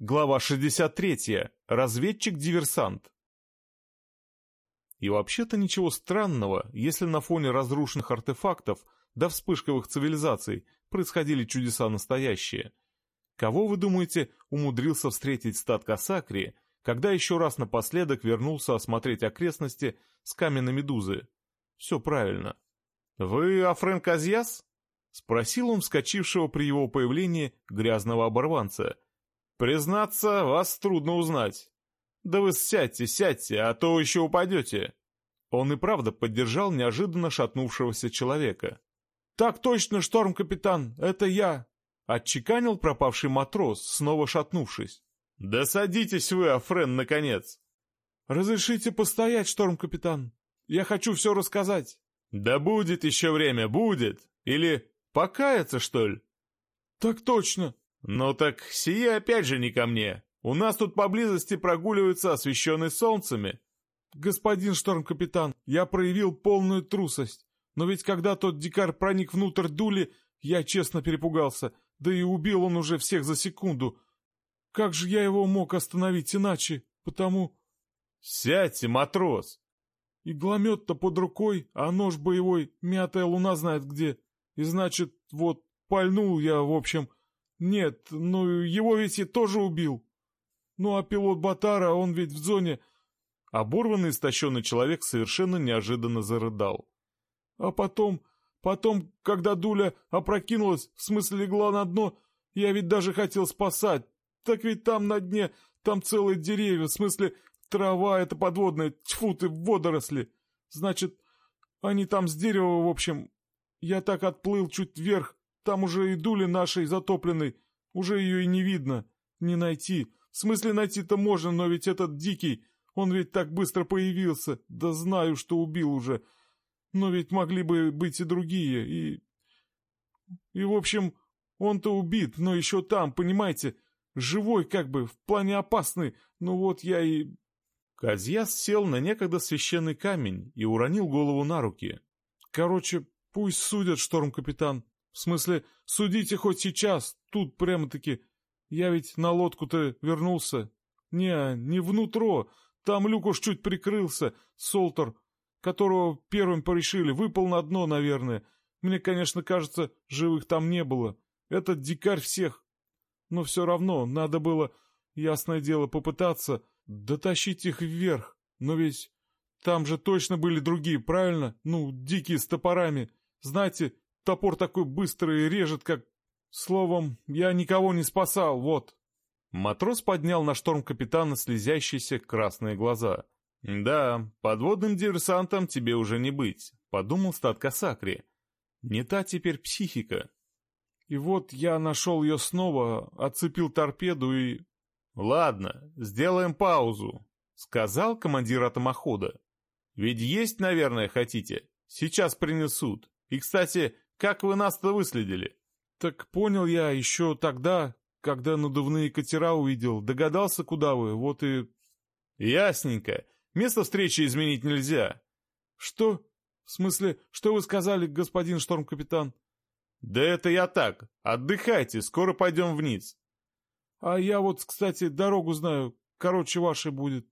Глава 63. Разведчик-диверсант. И вообще-то ничего странного, если на фоне разрушенных артефактов да вспышковых цивилизаций происходили чудеса настоящие. Кого, вы думаете, умудрился встретить стат Касакри, когда еще раз напоследок вернулся осмотреть окрестности с каменной медузы? Все правильно. «Вы Афрен Казьяс?» — спросил он вскочившего при его появлении грязного оборванца — Признаться, вас трудно узнать. Да вы сядьте, сядьте, а то еще упадете. Он и правда поддержал неожиданно шатнувшегося человека. «Так точно, шторм-капитан, это я!» Отчеканил пропавший матрос, снова шатнувшись. «Да садитесь вы, Афрен, наконец!» «Разрешите постоять, шторм-капитан? Я хочу все рассказать!» «Да будет еще время, будет! Или покаяться, что ли?» «Так точно!» «Ну так сие опять же не ко мне. У нас тут поблизости прогуливаются освещенные солнцами». «Господин шторм-капитан, я проявил полную трусость. Но ведь когда тот дикарь проник внутрь дули, я честно перепугался. Да и убил он уже всех за секунду. Как же я его мог остановить иначе? Потому...» «Сядьте, матрос!» Игломет-то под рукой, а нож боевой, мятая луна знает где. И значит, вот, пальнул я, в общем, нет, ну его ведь и тоже убил. Ну а пилот Батара, он ведь в зоне... Оборванный истощенный человек совершенно неожиданно зарыдал. А потом, потом, когда Дуля опрокинулась, в смысле легла на дно, я ведь даже хотел спасать. Так ведь там на дне, там целые деревья, в смысле трава это подводная, тьфу ты, водоросли. Значит, они там с дерева, в общем. Я так отплыл чуть вверх, там уже и дули нашей затопленной, уже ее и не видно, не найти. В смысле найти-то можно, но ведь этот дикий, он ведь так быстро появился, да знаю, что убил уже. Но ведь могли бы быть и другие, и... И, в общем, он-то убит, но еще там, понимаете, живой как бы, в плане опасный, ну вот я и... Казьяс сел на некогда священный камень и уронил голову на руки. Короче, пусть судят, шторм-капитан, в смысле, судите хоть сейчас, тут прямо-таки. Я ведь на лодку-то вернулся. Не, не внутрь, там люк уж чуть прикрылся, Солтер, которого первым порешили, выпал на дно, наверное. Мне, конечно, кажется, живых там не было. Этот дикарь всех. Но все равно, надо было, ясное дело, попытаться дотащить их вверх. Но ведь там же точно были другие, правильно? Ну, дикие с топорами. Знаете, Топор такой быстрый режет, как... Словом, я никого не спасал, вот. Матрос поднял на шторм капитана слезящиеся красные глаза. «Да, подводным диверсантом тебе уже не быть», — подумал стат Касакри. «Не та теперь психика». И вот я нашел ее снова, отцепил торпеду и... «Ладно, сделаем паузу», — сказал командир атомохода. «Ведь есть, наверное, хотите? Сейчас принесут. И, кстати, как вы нас-то выследили?» «Так понял я еще тогда, когда надувные катера увидел. Догадался, куда вы, вот и...» «Ясненько. Место встречи изменить нельзя». «Что? В смысле, что вы сказали, господин шторм-капитан?» «Да это я так. Отдыхайте, скоро пойдем вниз». «А я вот, кстати, дорогу знаю. Короче, вашей будет.